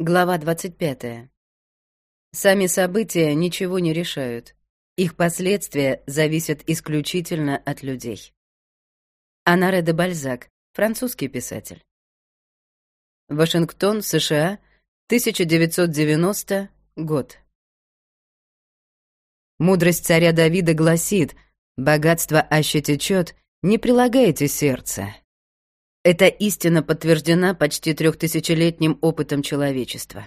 Глава 25. Сами события ничего не решают. Их последствия зависят исключительно от людей. Анаре де Бальзак, французский писатель. Вашингтон, США, 1990 год. Мудрость царя Давида гласит: богатство аще течет, не прилагайте сердце. Эта истина подтверждена почти трехтысячелетним опытом человечества.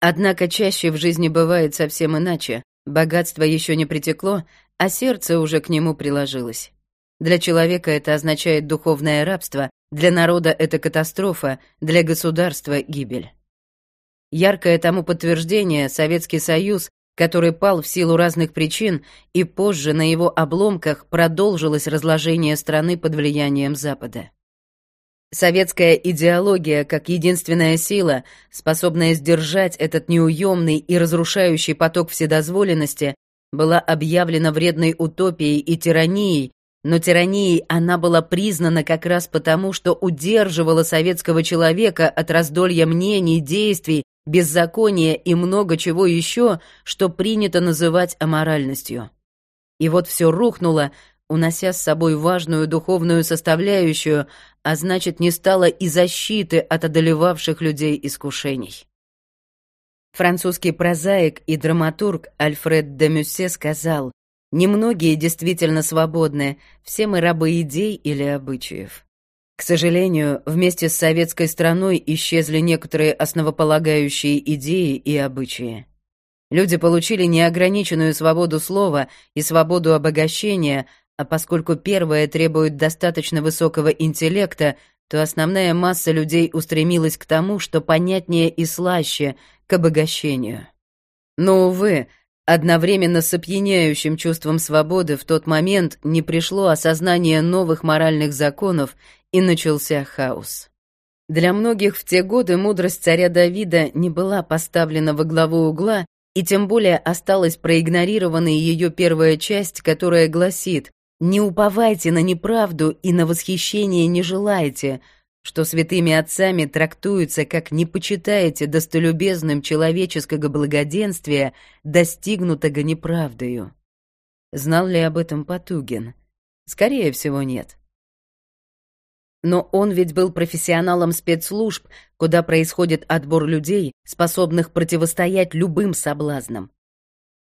Однако чаще в жизни бывает совсем иначе. Богатство еще не притекло, а сердце уже к нему приложилось. Для человека это означает духовное рабство, для народа это катастрофа, для государства гибель. Яркое тому подтверждение Советский Союз, который пал в силу разных причин, и позже на его обломках продолжилось разложение страны под влиянием Запада. Советская идеология, как единственная сила, способная сдержать этот неуемный и разрушающий поток вседозволенности, была объявлена вредной утопией и тиранией, но тиранией она была признана как раз потому, что удерживала советского человека от раздолья мнений, действий, беззакония и много чего еще, что принято называть аморальностью. И вот все рухнуло, унося с собой важную духовную составляющую, а значит, не стало и защиты от одолевавших людей искушений. Французский прозаик и драматург Альфред де Мюссе сказал, «Немногие действительно свободны, все мы рабы идей или обычаев». К сожалению, вместе с советской страной исчезли некоторые основополагающие идеи и обычаи. Люди получили неограниченную свободу слова и свободу обогащения, а поскольку первое требует достаточно высокого интеллекта, то основная масса людей устремилась к тому, что понятнее и слаще, к обогащению. Но, увы, одновременно с опьяняющим чувством свободы в тот момент не пришло осознание новых моральных законов, и начался хаос. Для многих в те годы мудрость царя Давида не была поставлена во главу угла, и тем более осталась проигнорированной ее первая часть, которая гласит не уповайте на неправду и на восхищение не желайте, что святыми отцами трактуется как не почитаете достолюбезным человеческого благоденствия, достигнутого неправдою. Знал ли об этом Потугин? Скорее всего, нет. Но он ведь был профессионалом спецслужб, куда происходит отбор людей, способных противостоять любым соблазнам.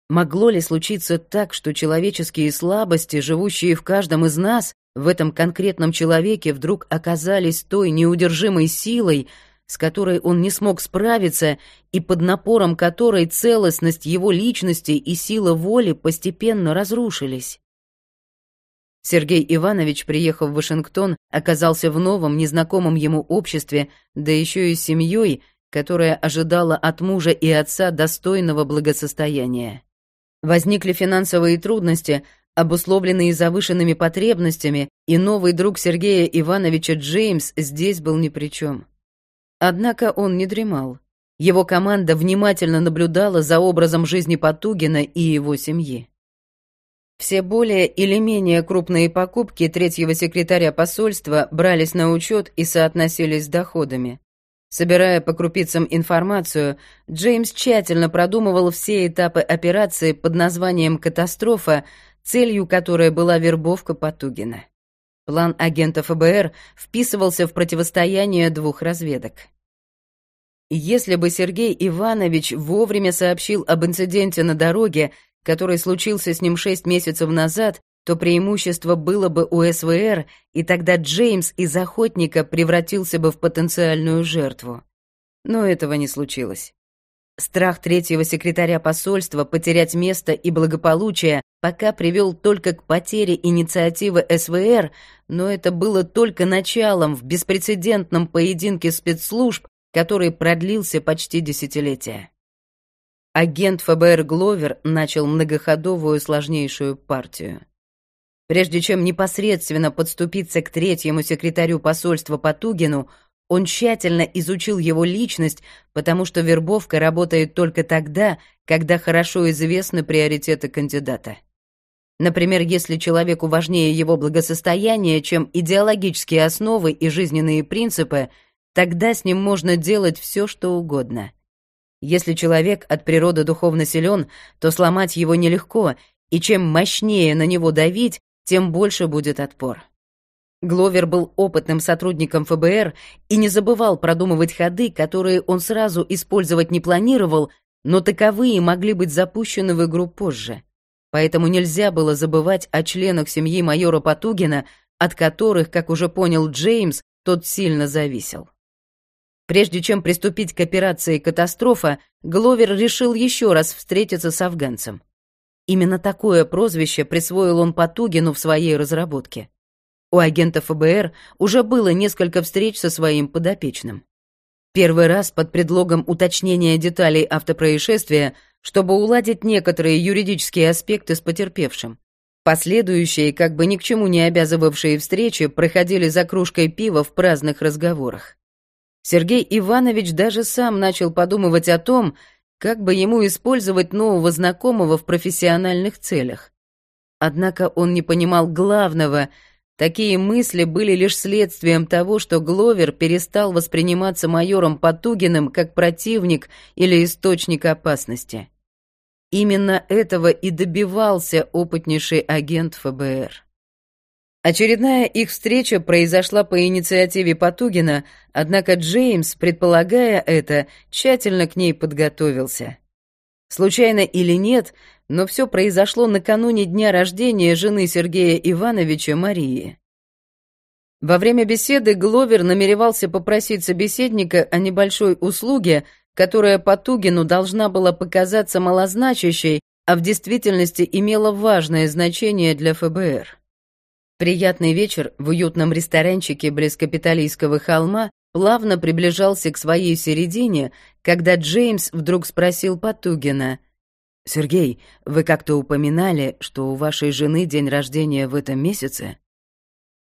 Могло ли случиться так, что человеческие слабости, живущие в каждом из нас, в этом конкретном человеке вдруг оказались той неудержимой силой, с которой он не смог справиться и под напором которой целостность его личности и сила воли постепенно разрушились? Сергей Иванович, приехав в Вашингтон, оказался в новом, незнакомом ему обществе, да еще и с семьей, которая ожидала от мужа и отца достойного благосостояния. Возникли финансовые трудности, обусловленные завышенными потребностями, и новый друг Сергея Ивановича Джеймс здесь был ни при чем. Однако он не дремал. Его команда внимательно наблюдала за образом жизни Потугина и его семьи. Все более или менее крупные покупки третьего секретаря посольства брались на учет и соотносились с доходами. Собирая по крупицам информацию, Джеймс тщательно продумывал все этапы операции под названием «Катастрофа», целью которой была вербовка Потугина. План агента ФБР вписывался в противостояние двух разведок. Если бы Сергей Иванович вовремя сообщил об инциденте на дороге, который случился с ним шесть месяцев назад, то преимущество было бы у СВР, и тогда Джеймс из охотника превратился бы в потенциальную жертву. Но этого не случилось. Страх третьего секретаря посольства потерять место и благополучие пока привел только к потере инициативы СВР, но это было только началом в беспрецедентном поединке спецслужб, который продлился почти десятилетия. Агент ФБР Гловер начал многоходовую сложнейшую партию. Прежде чем непосредственно подступиться к третьему секретарю посольства Потугину, он тщательно изучил его личность, потому что вербовка работает только тогда, когда хорошо известны приоритеты кандидата. Например, если человеку важнее его благосостояние, чем идеологические основы и жизненные принципы, тогда с ним можно делать все, что угодно. Если человек от природы духовно силен, то сломать его нелегко, и чем мощнее на него давить, тем больше будет отпор. Гловер был опытным сотрудником ФБР и не забывал продумывать ходы, которые он сразу использовать не планировал, но таковые могли быть запущены в игру позже. Поэтому нельзя было забывать о членах семьи майора Потугина, от которых, как уже понял Джеймс, тот сильно зависел. Прежде чем приступить к операции «Катастрофа», Гловер решил еще раз встретиться с афганцем. Именно такое прозвище присвоил он Потугину в своей разработке. У агента ФБР уже было несколько встреч со своим подопечным. Первый раз под предлогом уточнения деталей автопроисшествия, чтобы уладить некоторые юридические аспекты с потерпевшим. Последующие, как бы ни к чему не обязывавшие встречи, проходили за кружкой пива в праздных разговорах. Сергей Иванович даже сам начал подумывать о том, как бы ему использовать нового знакомого в профессиональных целях. Однако он не понимал главного. Такие мысли были лишь следствием того, что Гловер перестал восприниматься майором Потугиным как противник или источник опасности. Именно этого и добивался опытнейший агент ФБР. Очередная их встреча произошла по инициативе Потугина, однако Джеймс, предполагая это, тщательно к ней подготовился. Случайно или нет, но все произошло накануне дня рождения жены Сергея Ивановича Марии. Во время беседы Гловер намеревался попросить собеседника о небольшой услуге, которая Потугину должна была показаться малозначащей, а в действительности имела важное значение для ФБР. Приятный вечер в уютном ресторанчике близ Капитолийского холма плавно приближался к своей середине, когда Джеймс вдруг спросил Потугина. «Сергей, вы как-то упоминали, что у вашей жены день рождения в этом месяце?»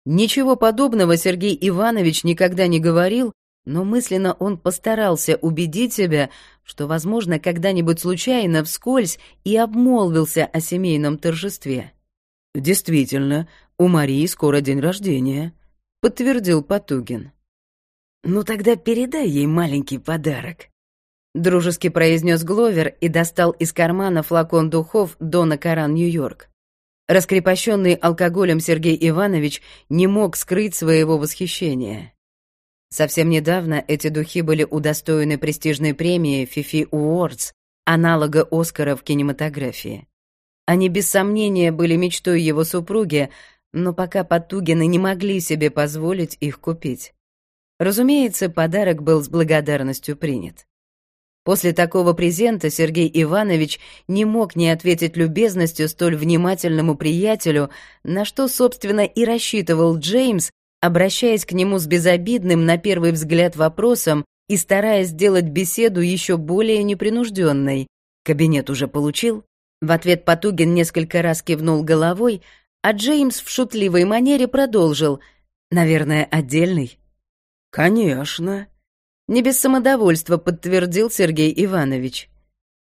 Ничего подобного Сергей Иванович никогда не говорил, но мысленно он постарался убедить себя, что, возможно, когда-нибудь случайно вскользь и обмолвился о семейном торжестве. «Действительно, у Марии скоро день рождения», — подтвердил Потугин. «Ну тогда передай ей маленький подарок», — дружески произнес Гловер и достал из кармана флакон духов Дона Каран Нью-Йорк. Раскрепощенный алкоголем Сергей Иванович не мог скрыть своего восхищения. Совсем недавно эти духи были удостоены престижной премии Фифи Уордс, аналога Оскара в кинематографии. Они без сомнения были мечтой его супруги, но пока Потугины не могли себе позволить их купить. Разумеется, подарок был с благодарностью принят. После такого презента Сергей Иванович не мог не ответить любезностью столь внимательному приятелю, на что, собственно, и рассчитывал Джеймс, обращаясь к нему с безобидным на первый взгляд вопросом и стараясь сделать беседу еще более непринужденной. «Кабинет уже получил?» В ответ Потугин несколько раз кивнул головой, а Джеймс в шутливой манере продолжил. «Наверное, отдельный?» «Конечно», — не без самодовольства подтвердил Сергей Иванович.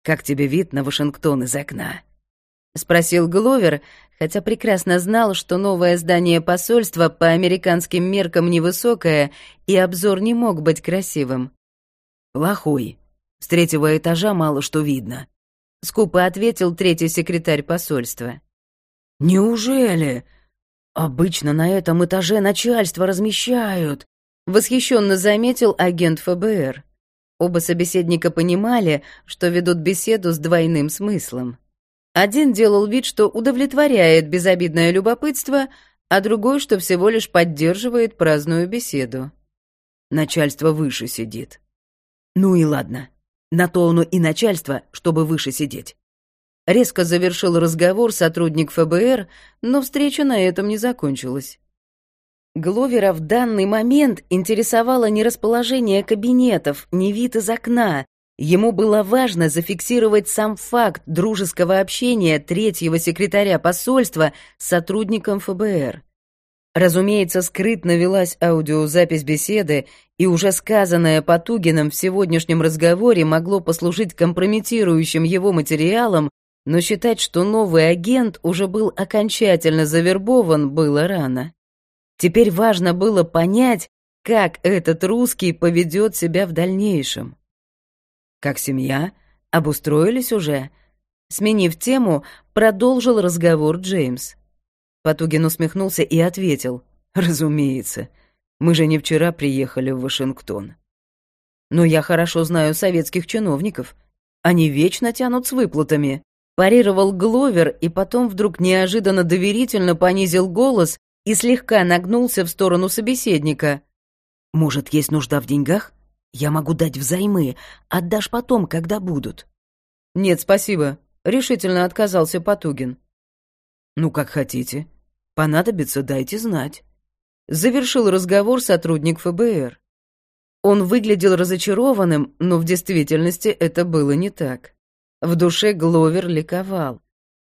«Как тебе вид на Вашингтон из окна?» — спросил Гловер, хотя прекрасно знал, что новое здание посольства по американским меркам невысокое, и обзор не мог быть красивым. «Плохой. С третьего этажа мало что видно», — скупо ответил третий секретарь посольства. «Неужели? Обычно на этом этаже начальство размещают», — восхищенно заметил агент ФБР. Оба собеседника понимали, что ведут беседу с двойным смыслом. Один делал вид, что удовлетворяет безобидное любопытство, а другой, что всего лишь поддерживает праздную беседу. Начальство выше сидит. Ну и ладно. На то оно и начальство, чтобы выше сидеть. Резко завершил разговор сотрудник ФБР, но встреча на этом не закончилась. Гловера в данный момент интересовало не расположение кабинетов, не вид из окна. Ему было важно зафиксировать сам факт дружеского общения третьего секретаря посольства с сотрудником ФБР. Разумеется, скрытно велась аудиозапись беседы, и уже сказанное Потугиным в сегодняшнем разговоре могло послужить компрометирующим его материалом но считать, что новый агент уже был окончательно завербован, было рано. Теперь важно было понять, как этот русский поведет себя в дальнейшем. Как семья? Обустроились уже? Сменив тему, продолжил разговор Джеймс. Потугин усмехнулся и ответил. «Разумеется. Мы же не вчера приехали в Вашингтон. Но я хорошо знаю советских чиновников. Они вечно тянут с выплатами». Парировал Гловер и потом вдруг неожиданно доверительно понизил голос и слегка нагнулся в сторону собеседника. «Может, есть нужда в деньгах? Я могу дать взаймы, отдашь потом, когда будут». «Нет, спасибо», — решительно отказался Потугин. «Ну, как хотите. Понадобится, дайте знать». Завершил разговор сотрудник ФБР. Он выглядел разочарованным, но в действительности это было не так. В душе Гловер ликовал.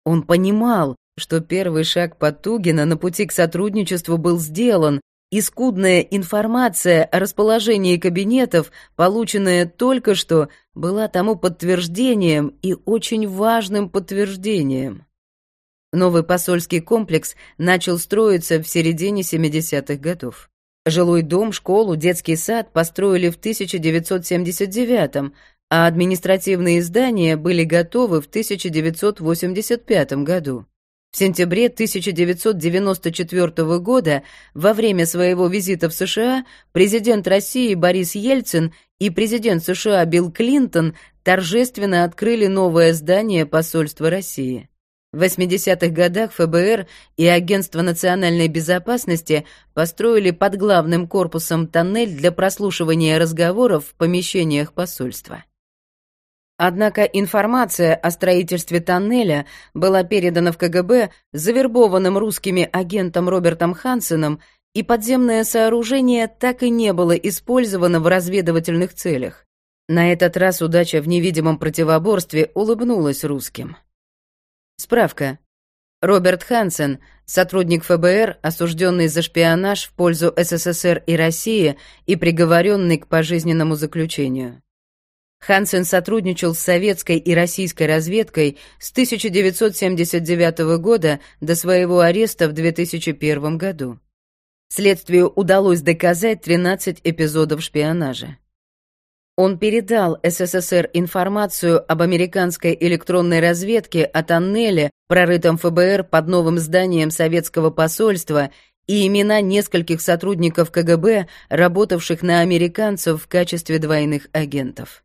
Он понимал, что первый шаг Потугина на пути к сотрудничеству был сделан, и скудная информация о расположении кабинетов, полученная только что, была тому подтверждением и очень важным подтверждением. Новый посольский комплекс начал строиться в середине 70-х годов. Жилой дом, школу, детский сад построили в 1979 а административные здания были готовы в 1985 году. В сентябре 1994 года, во время своего визита в США, президент России Борис Ельцин и президент США Билл Клинтон торжественно открыли новое здание посольства России. В 80-х годах ФБР и Агентство национальной безопасности построили под главным корпусом тоннель для прослушивания разговоров в помещениях посольства. Однако информация о строительстве тоннеля была передана в КГБ завербованным русскими агентом Робертом Хансеном, и подземное сооружение так и не было использовано в разведывательных целях. На этот раз удача в невидимом противоборстве улыбнулась русским. Справка. Роберт Хансен, сотрудник ФБР, осужденный за шпионаж в пользу СССР и России и приговоренный к пожизненному заключению. Хансен сотрудничал с советской и российской разведкой с 1979 года до своего ареста в 2001 году. Следствию удалось доказать 13 эпизодов шпионажа. Он передал СССР информацию об американской электронной разведке о тоннеле, прорытом ФБР под новым зданием советского посольства, и имена нескольких сотрудников КГБ, работавших на американцев в качестве двойных агентов.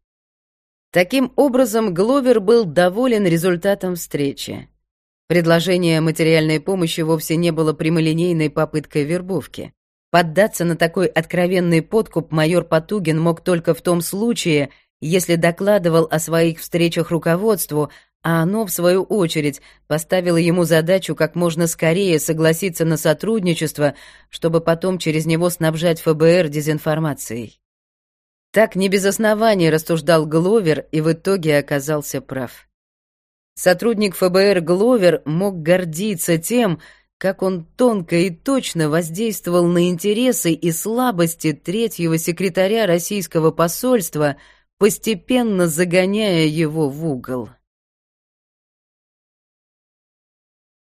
Таким образом, Гловер был доволен результатом встречи. Предложение материальной помощи вовсе не было прямолинейной попыткой вербовки. Поддаться на такой откровенный подкуп майор Потугин мог только в том случае, если докладывал о своих встречах руководству, а оно, в свою очередь, поставило ему задачу как можно скорее согласиться на сотрудничество, чтобы потом через него снабжать ФБР дезинформацией. Так не без оснований рассуждал Гловер и в итоге оказался прав. Сотрудник ФБР Гловер мог гордиться тем, как он тонко и точно воздействовал на интересы и слабости третьего секретаря российского посольства, постепенно загоняя его в угол.